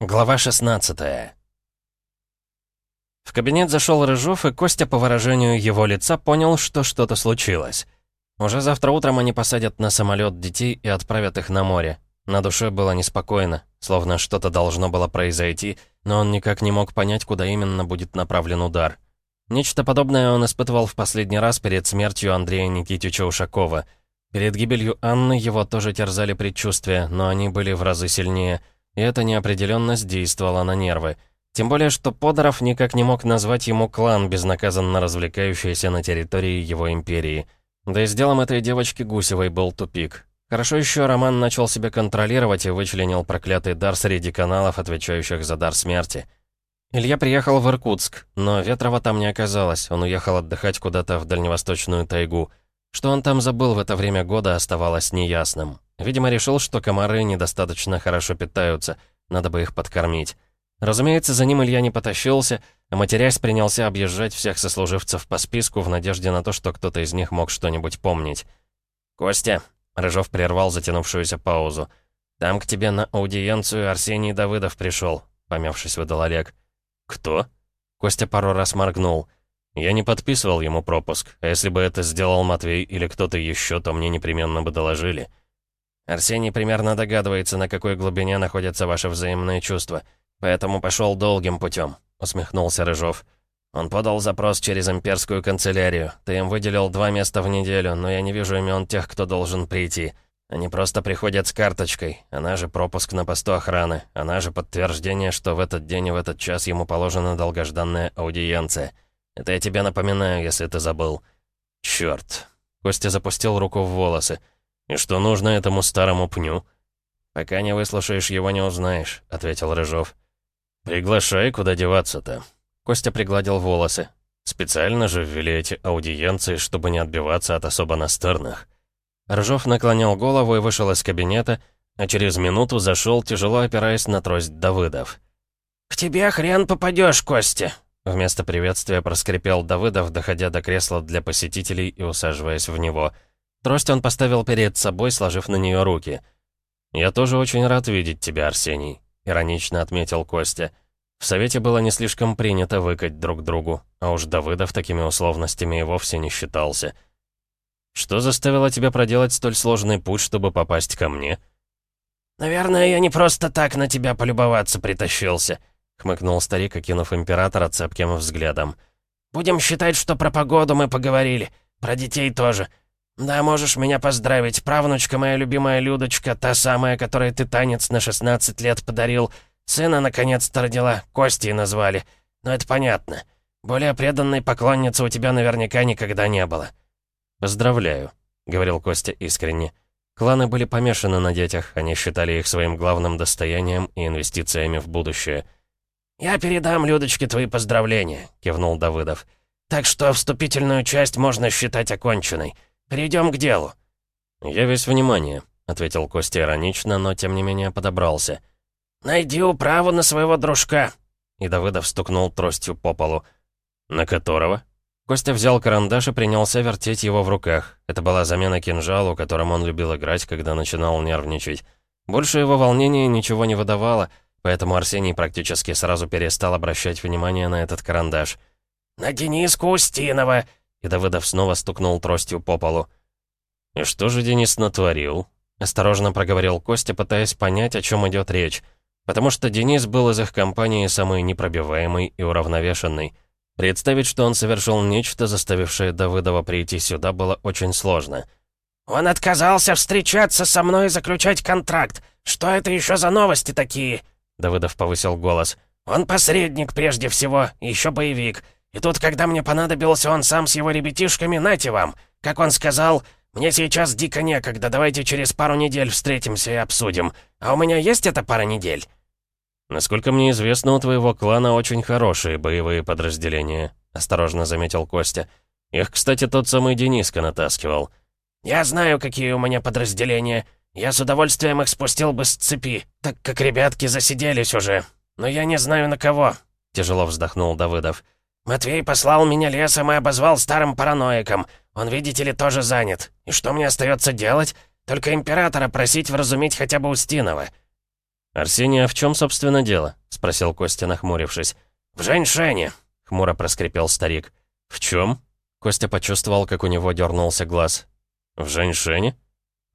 Глава 16 В кабинет зашел Рыжов, и Костя по выражению его лица понял, что что-то случилось. Уже завтра утром они посадят на самолет детей и отправят их на море. На душе было неспокойно, словно что-то должно было произойти, но он никак не мог понять, куда именно будет направлен удар. Нечто подобное он испытывал в последний раз перед смертью Андрея Никитича Ушакова. Перед гибелью Анны его тоже терзали предчувствия, но они были в разы сильнее — и эта неопределенность действовала на нервы. Тем более, что Подоров никак не мог назвать ему клан, безнаказанно развлекающийся на территории его империи. Да и с делом этой девочки Гусевой был тупик. Хорошо еще Роман начал себя контролировать и вычленил проклятый дар среди каналов, отвечающих за дар смерти. Илья приехал в Иркутск, но Ветрова там не оказалось, он уехал отдыхать куда-то в дальневосточную тайгу. Что он там забыл в это время года, оставалось неясным. Видимо, решил, что комары недостаточно хорошо питаются, надо бы их подкормить. Разумеется, за ним Илья не потащился, а матерясь принялся объезжать всех сослуживцев по списку в надежде на то, что кто-то из них мог что-нибудь помнить. «Костя», — Рыжов прервал затянувшуюся паузу, «там к тебе на аудиенцию Арсений Давыдов пришел», — помявшись, выдал Олег. «Кто?» Костя пару раз моргнул. «Я не подписывал ему пропуск, а если бы это сделал Матвей или кто-то еще, то мне непременно бы доложили». Арсений примерно догадывается, на какой глубине находятся ваши взаимные чувства. Поэтому пошел долгим путем», — усмехнулся Рыжов. «Он подал запрос через имперскую канцелярию. Ты им выделил два места в неделю, но я не вижу имен тех, кто должен прийти. Они просто приходят с карточкой. Она же пропуск на посту охраны. Она же подтверждение, что в этот день и в этот час ему положена долгожданная аудиенция. Это я тебе напоминаю, если ты забыл». «Чёрт». Костя запустил руку в волосы. «И что нужно этому старому пню?» «Пока не выслушаешь его, не узнаешь», — ответил Рыжов. «Приглашай, куда деваться-то?» Костя пригладил волосы. «Специально же ввели эти аудиенции, чтобы не отбиваться от особо настырных». Рыжов наклонил голову и вышел из кабинета, а через минуту зашел, тяжело опираясь на трость Давыдов. «К тебе хрен попадешь, Костя!» Вместо приветствия проскрипел Давыдов, доходя до кресла для посетителей и усаживаясь в него — Трость он поставил перед собой, сложив на нее руки. «Я тоже очень рад видеть тебя, Арсений», — иронично отметил Костя. В Совете было не слишком принято выкать друг другу, а уж Давыдов такими условностями и вовсе не считался. «Что заставило тебя проделать столь сложный путь, чтобы попасть ко мне?» «Наверное, я не просто так на тебя полюбоваться притащился», — хмыкнул старик, окинув императора цепким взглядом. «Будем считать, что про погоду мы поговорили, про детей тоже». «Да, можешь меня поздравить. Правнучка моя любимая Людочка, та самая, которой ты танец на 16 лет подарил. Сына наконец-то родила, Костей назвали. Но это понятно. Более преданной поклонницы у тебя наверняка никогда не было». «Поздравляю», — говорил Костя искренне. Кланы были помешаны на детях, они считали их своим главным достоянием и инвестициями в будущее. «Я передам Людочке твои поздравления», — кивнул Давыдов. «Так что вступительную часть можно считать оконченной». Перейдем к делу». «Я весь внимание», — ответил Костя иронично, но тем не менее подобрался. «Найди управу на своего дружка», — и Давыдов стукнул тростью по полу. «На которого?» Костя взял карандаш и принялся вертеть его в руках. Это была замена кинжалу, которым он любил играть, когда начинал нервничать. Больше его волнения ничего не выдавало, поэтому Арсений практически сразу перестал обращать внимание на этот карандаш. «На Дениску Устинова!» И Давыдов снова стукнул тростью по полу. «И что же Денис натворил?» Осторожно проговорил Костя, пытаясь понять, о чем идет речь. Потому что Денис был из их компании самый непробиваемый и уравновешенный. Представить, что он совершил нечто, заставившее Давыдова прийти сюда, было очень сложно. «Он отказался встречаться со мной и заключать контракт. Что это еще за новости такие?» Давыдов повысил голос. «Он посредник прежде всего, еще боевик. И тут, когда мне понадобился он сам с его ребятишками, нате вам. Как он сказал, мне сейчас дико некогда, давайте через пару недель встретимся и обсудим. А у меня есть эта пара недель?» «Насколько мне известно, у твоего клана очень хорошие боевые подразделения», — осторожно заметил Костя. «Их, кстати, тот самый Дениска натаскивал». «Я знаю, какие у меня подразделения. Я с удовольствием их спустил бы с цепи, так как ребятки засиделись уже. Но я не знаю на кого», — тяжело вздохнул Давыдов. «Матвей послал меня лесом и обозвал старым параноиком. Он, видите ли, тоже занят. И что мне остается делать? Только императора просить вразумить хотя бы Устинова». «Арсений, а в чем, собственно, дело?» — спросил Костя, нахмурившись. «В женьшене», — хмуро проскрипел старик. «В чем?» Костя почувствовал, как у него дернулся глаз. «В женьшене?»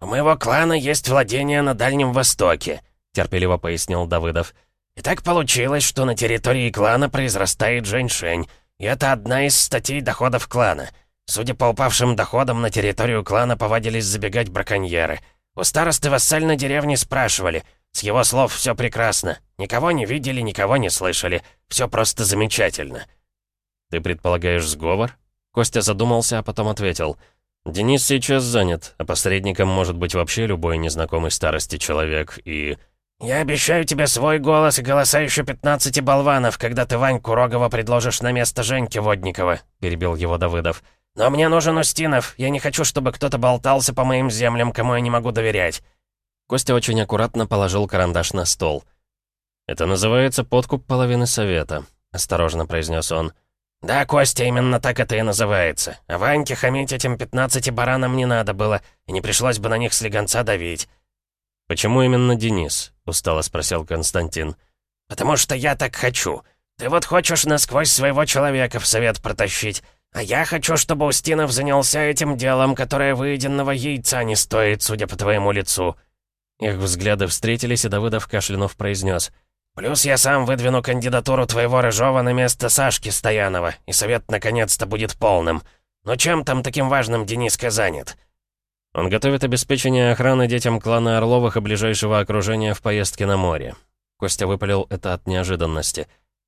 «У моего клана есть владение на Дальнем Востоке», — терпеливо пояснил Давыдов. «И так получилось, что на территории клана произрастает женьшень, и это одна из статей доходов клана. Судя по упавшим доходам, на территорию клана повадились забегать браконьеры. У старосты вассальной деревни спрашивали. С его слов все прекрасно. Никого не видели, никого не слышали. Все просто замечательно». «Ты предполагаешь сговор?» Костя задумался, а потом ответил. «Денис сейчас занят, а посредником может быть вообще любой незнакомый старости человек, и...» «Я обещаю тебе свой голос и голоса еще 15 болванов, когда ты Ваньку Рогова предложишь на место Женьки Водникова», — перебил его Давыдов. «Но мне нужен Устинов. Я не хочу, чтобы кто-то болтался по моим землям, кому я не могу доверять». Костя очень аккуратно положил карандаш на стол. «Это называется подкуп половины совета», — осторожно произнес он. «Да, Костя, именно так это и называется. А Ваньке хамить этим 15 баранам не надо было, и не пришлось бы на них слегонца давить». «Почему именно Денис?» — устало спросил Константин. «Потому что я так хочу. Ты вот хочешь насквозь своего человека в совет протащить, а я хочу, чтобы Устинов занялся этим делом, которое выеденного яйца не стоит, судя по твоему лицу». Их взгляды встретились, и Давыдов кашлянув произнес. «Плюс я сам выдвину кандидатуру твоего Рыжова на место Сашки Стоянова, и совет наконец-то будет полным. Но чем там таким важным Дениска занят?» Он готовит обеспечение охраны детям клана Орловых и ближайшего окружения в поездке на море. Костя выпалил это от неожиданности.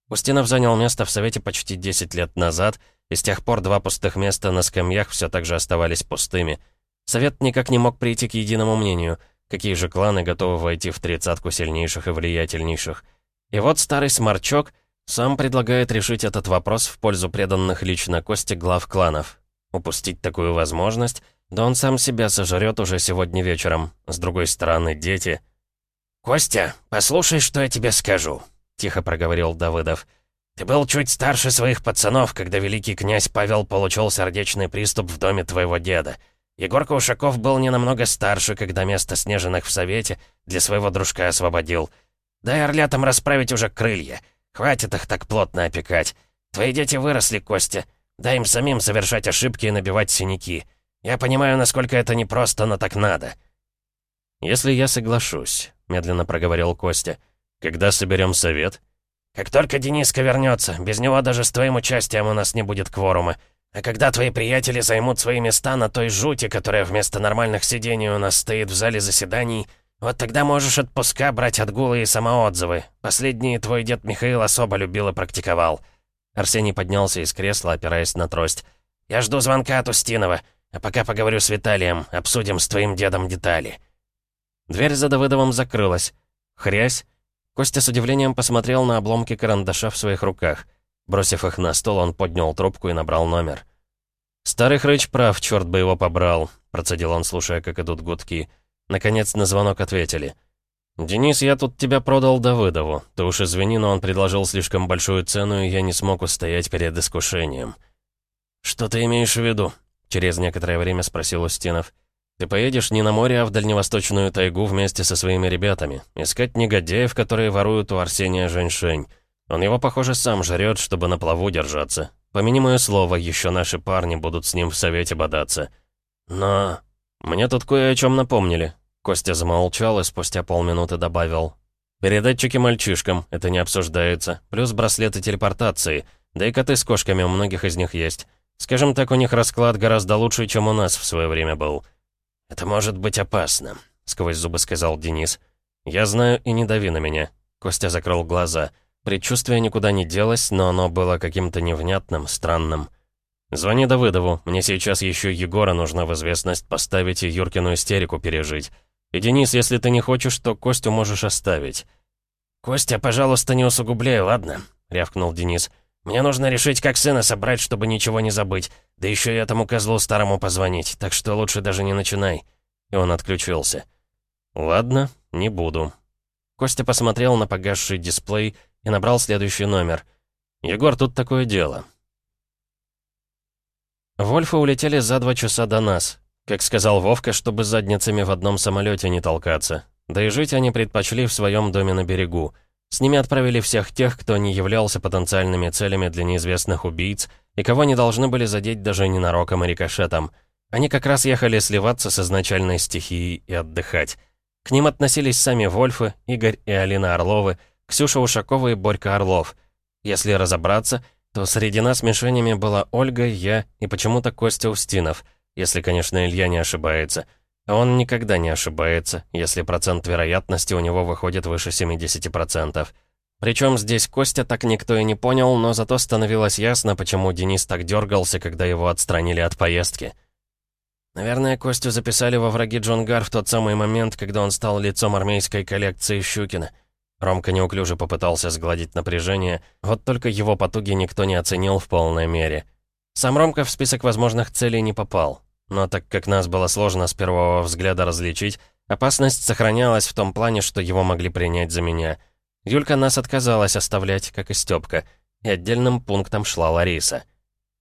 Устинов занял место в Совете почти 10 лет назад, и с тех пор два пустых места на скамьях все так же оставались пустыми. Совет никак не мог прийти к единому мнению, какие же кланы готовы войти в тридцатку сильнейших и влиятельнейших. И вот старый сморчок сам предлагает решить этот вопрос в пользу преданных лично Косте глав кланов. Упустить такую возможность — да он сам себя сожрет уже сегодня вечером. С другой стороны, дети... «Костя, послушай, что я тебе скажу», — тихо проговорил Давыдов. «Ты был чуть старше своих пацанов, когда великий князь Павел получил сердечный приступ в доме твоего деда. Егорка Ушаков был не намного старше, когда место Снежиных в Совете для своего дружка освободил. Дай орлятам расправить уже крылья. Хватит их так плотно опекать. Твои дети выросли, Костя. Дай им самим совершать ошибки и набивать синяки. Я понимаю, насколько это непросто, но так надо». «Если я соглашусь», — медленно проговорил Костя. «Когда соберем совет?» «Как только Дениска вернется, без него даже с твоим участием у нас не будет кворума. А когда твои приятели займут свои места на той жути, которая вместо нормальных сидений у нас стоит в зале заседаний, вот тогда можешь отпуска брать отгулы и самоотзывы. Последние твой дед Михаил особо любил и практиковал». Арсений поднялся из кресла, опираясь на трость. «Я жду звонка от Устинова. А пока поговорю с Виталием, обсудим с твоим дедом детали». Дверь за Давыдовым закрылась. Хрясь. Костя с удивлением посмотрел на обломки карандаша в своих руках. Бросив их на стол, он поднял трубку и набрал номер. «Старый хрыч прав, черт бы его побрал», — процедил он, слушая, как идут гудки. Наконец на звонок ответили. «Денис, я тут тебя продал Давыдову. Ты уж извини, но он предложил слишком большую цену, и я не смог устоять перед искушением». «Что ты имеешь в виду?» Через некоторое время спросил Устинов. «Ты поедешь не на море, а в дальневосточную тайгу вместе со своими ребятами. Искать негодяев, которые воруют у Арсения Женьшень. Он его, похоже, сам жрет, чтобы на плаву держаться. Помяни мое слово, еще наши парни будут с ним в совете бодаться. Но... Мне тут кое о чем напомнили». Костя замолчал и спустя полминуты добавил. «Передатчики мальчишкам, это не обсуждается. Плюс браслеты телепортации. Да и коты с кошками у многих из них есть. Скажем так, у них расклад гораздо лучше, чем у нас в свое время был. «Это может быть опасно», — сквозь зубы сказал Денис. «Я знаю, и не дави на меня». Костя закрыл глаза. Предчувствие никуда не делось, но оно было каким-то невнятным, странным. «Звони Давыдову, мне сейчас еще Егора нужно в известность поставить и Юркину истерику пережить. И, Денис, если ты не хочешь, то Костю можешь оставить». «Костя, пожалуйста, не усугубляй, ладно?» — рявкнул Денис. Мне нужно решить, как сына собрать, чтобы ничего не забыть. Да еще и этому козлу старому позвонить, так что лучше даже не начинай». И он отключился. «Ладно, не буду». Костя посмотрел на погасший дисплей и набрал следующий номер. «Егор, тут такое дело». Вольфы улетели за два часа до нас. Как сказал Вовка, чтобы задницами в одном самолете не толкаться. Да и жить они предпочли в своем доме на берегу. С ними отправили всех тех, кто не являлся потенциальными целями для неизвестных убийц и кого не должны были задеть даже ненароком и рикошетом. Они как раз ехали сливаться с изначальной стихией и отдыхать. К ним относились сами Вольфы, Игорь и Алина Орловы, Ксюша Ушакова и Борька Орлов. Если разобраться, то среди нас мишенями была Ольга, я и почему-то Костя Устинов, если, конечно, Илья не ошибается — он никогда не ошибается, если процент вероятности у него выходит выше 70%. Причем здесь Костя так никто и не понял, но зато становилось ясно, почему Денис так дергался, когда его отстранили от поездки. Наверное, Костю записали во враги Джонгар в тот самый момент, когда он стал лицом армейской коллекции Щукина. Ромка неуклюже попытался сгладить напряжение, вот только его потуги никто не оценил в полной мере. Сам Ромка в список возможных целей не попал. Но так как нас было сложно с первого взгляда различить, опасность сохранялась в том плане, что его могли принять за меня. Юлька нас отказалась оставлять, как и Стёпка, и отдельным пунктом шла Лариса.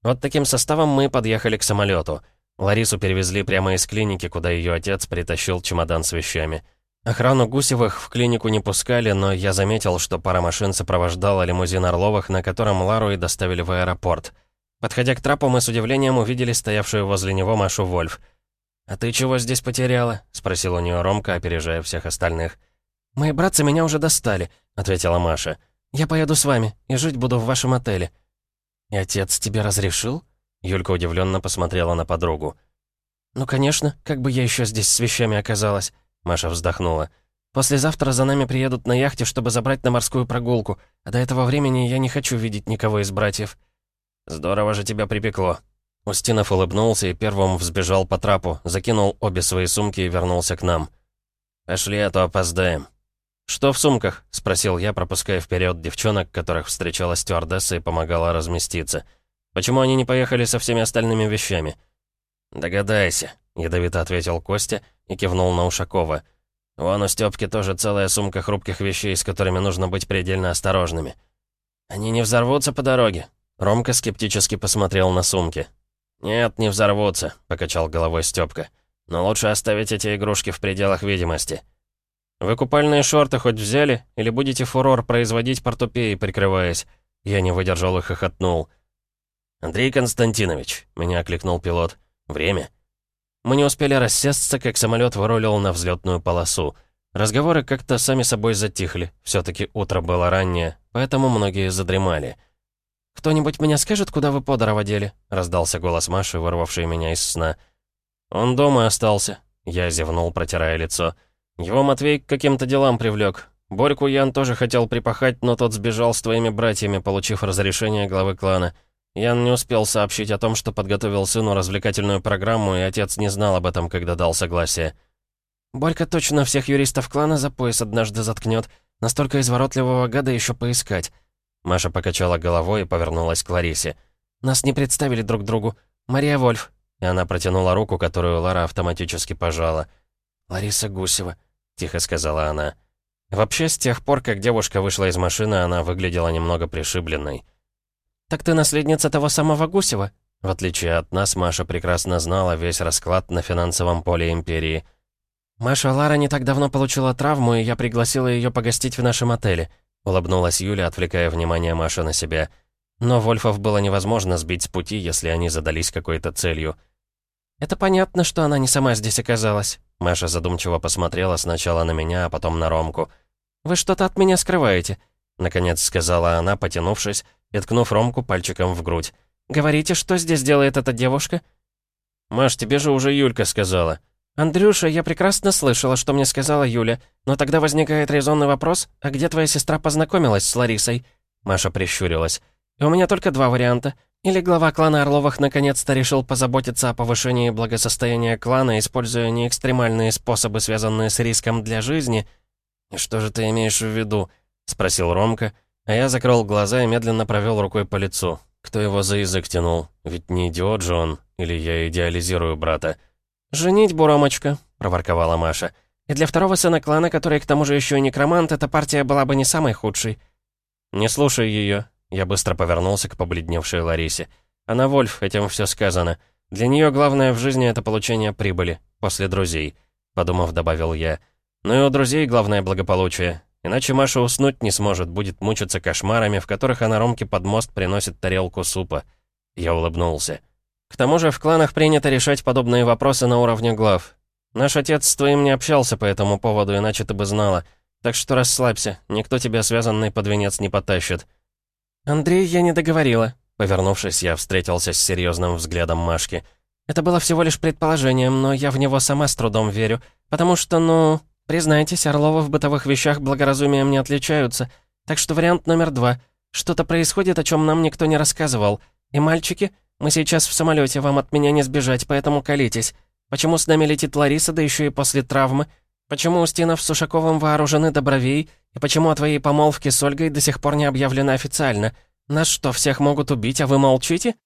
Вот таким составом мы подъехали к самолету. Ларису перевезли прямо из клиники, куда ее отец притащил чемодан с вещами. Охрану Гусевых в клинику не пускали, но я заметил, что пара машин сопровождала лимузин Орловых, на котором Лару и доставили в аэропорт — Подходя к трапу, мы с удивлением увидели стоявшую возле него Машу Вольф. «А ты чего здесь потеряла?» — спросил у нее Ромка, опережая всех остальных. «Мои братцы меня уже достали», — ответила Маша. «Я поеду с вами и жить буду в вашем отеле». «И отец тебе разрешил?» Юлька удивленно посмотрела на подругу. «Ну, конечно, как бы я еще здесь с вещами оказалась?» Маша вздохнула. «Послезавтра за нами приедут на яхте, чтобы забрать на морскую прогулку, а до этого времени я не хочу видеть никого из братьев». «Здорово же тебя припекло». Устинов улыбнулся и первым взбежал по трапу, закинул обе свои сумки и вернулся к нам. «Пошли, а то опоздаем». «Что в сумках?» — спросил я, пропуская вперед девчонок, которых встречала стюардесса и помогала разместиться. «Почему они не поехали со всеми остальными вещами?» «Догадайся», — ядовито ответил Костя и кивнул на Ушакова. «Вон у Стёпки тоже целая сумка хрупких вещей, с которыми нужно быть предельно осторожными. Они не взорвутся по дороге?» Ромка скептически посмотрел на сумки. «Нет, не взорвутся», — покачал головой Стёпка. «Но лучше оставить эти игрушки в пределах видимости». «Вы купальные шорты хоть взяли? Или будете фурор производить портупеи, прикрываясь?» Я не выдержал и хохотнул. «Андрей Константинович», — меня окликнул пилот. «Время». Мы не успели рассесться, как самолет вырулил на взлетную полосу. Разговоры как-то сами собой затихли. все таки утро было раннее, поэтому многие задремали. «Кто-нибудь меня скажет, куда вы Подорова дели?» — раздался голос Маши, вырвавший меня из сна. «Он дома остался», — я зевнул, протирая лицо. «Его Матвей к каким-то делам привлек. Борьку Ян тоже хотел припахать, но тот сбежал с твоими братьями, получив разрешение главы клана. Ян не успел сообщить о том, что подготовил сыну развлекательную программу, и отец не знал об этом, когда дал согласие. Борька точно всех юристов клана за пояс однажды заткнет. Настолько изворотливого гада еще поискать. Маша покачала головой и повернулась к Ларисе. «Нас не представили друг другу. Мария Вольф». И она протянула руку, которую Лара автоматически пожала. «Лариса Гусева», — тихо сказала она. Вообще, с тех пор, как девушка вышла из машины, она выглядела немного пришибленной. «Так ты наследница того самого Гусева?» В отличие от нас, Маша прекрасно знала весь расклад на финансовом поле Империи. «Маша Лара не так давно получила травму, и я пригласила ее погостить в нашем отеле. — улыбнулась Юля, отвлекая внимание Маши на себя. Но Вольфов было невозможно сбить с пути, если они задались какой-то целью. «Это понятно, что она не сама здесь оказалась». Маша задумчиво посмотрела сначала на меня, а потом на Ромку. «Вы что-то от меня скрываете», — наконец сказала она, потянувшись и ткнув Ромку пальчиком в грудь. «Говорите, что здесь делает эта девушка?» «Маш, тебе же уже Юлька сказала». «Андрюша, я прекрасно слышала, что мне сказала Юля, но тогда возникает резонный вопрос, а где твоя сестра познакомилась с Ларисой?» Маша прищурилась. «И у меня только два варианта. Или глава клана Орловых наконец-то решил позаботиться о повышении благосостояния клана, используя не экстремальные способы, связанные с риском для жизни». «И что же ты имеешь в виду?» — спросил Ромка, а я закрыл глаза и медленно провел рукой по лицу. Кто его за язык тянул? Ведь не идиот же он, или я идеализирую брата. «Женить, Буромочка», — проворковала Маша. «И для второго сына клана, который к тому же еще и некромант, эта партия была бы не самой худшей». «Не слушай ее», — я быстро повернулся к побледневшей Ларисе. «Она Вольф, этим все сказано. Для нее главное в жизни — это получение прибыли, после друзей», — подумав, добавил я. Ну и у друзей главное благополучие. Иначе Маша уснуть не сможет, будет мучиться кошмарами, в которых она Ромке под мост приносит тарелку супа. Я улыбнулся. К тому же в кланах принято решать подобные вопросы на уровне глав. Наш отец с твоим не общался по этому поводу, иначе ты бы знала. Так что расслабься, никто тебя связанный под венец не потащит. Андрей, я не договорила. Повернувшись, я встретился с серьезным взглядом Машки. Это было всего лишь предположением, но я в него сама с трудом верю. Потому что, ну, признайтесь, Орловы в бытовых вещах благоразумием не отличаются. Так что вариант номер два. Что-то происходит, о чем нам никто не рассказывал. И мальчики, мы сейчас в самолете, вам от меня не сбежать, поэтому колитесь. Почему с нами летит Лариса, да еще и после травмы? Почему Устинов с Ушаковым вооружены до бровей? И почему о твоей помолвке с Ольгой до сих пор не объявлено официально? Нас что, всех могут убить, а вы молчите?